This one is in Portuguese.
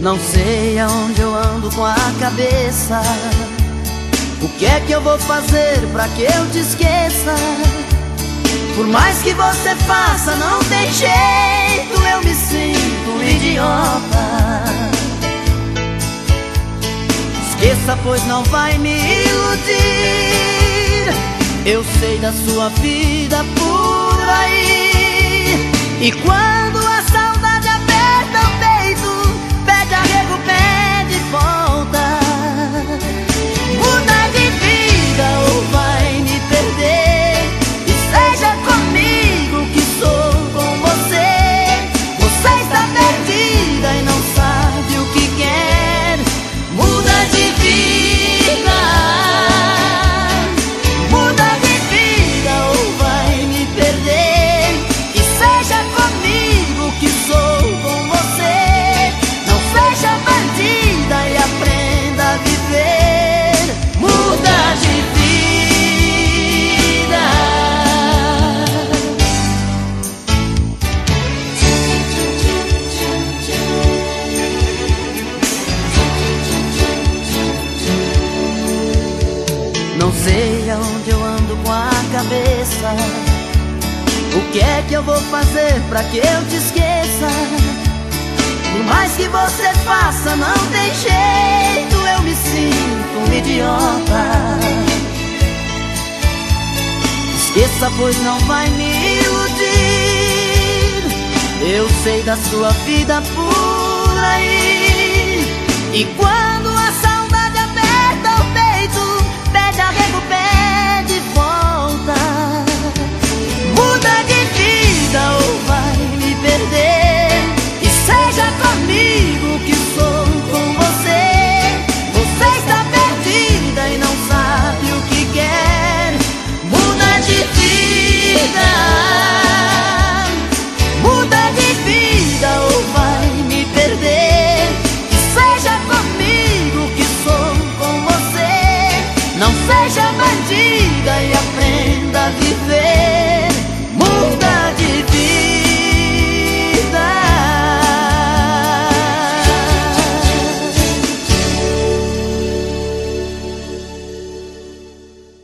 Não sei aonde eu ando com a cabeça. O que é que eu vou fazer pra que eu te esqueça? Por mais que você faça, não tem jeito, eu me sinto idiota. Esqueça, pois não vai me iludir. Eu sei da sua vida por aí. E quando Não sei aonde eu ando com a cabeça. O que é que eu vou fazer pra que eu te esqueça? Por mais que você faça, não tem jeito, eu me sinto um idiota. Esqueça, pois não vai me iludir. Eu sei da sua vida por aí. E quando a Não seja bandida e aprenda a viver.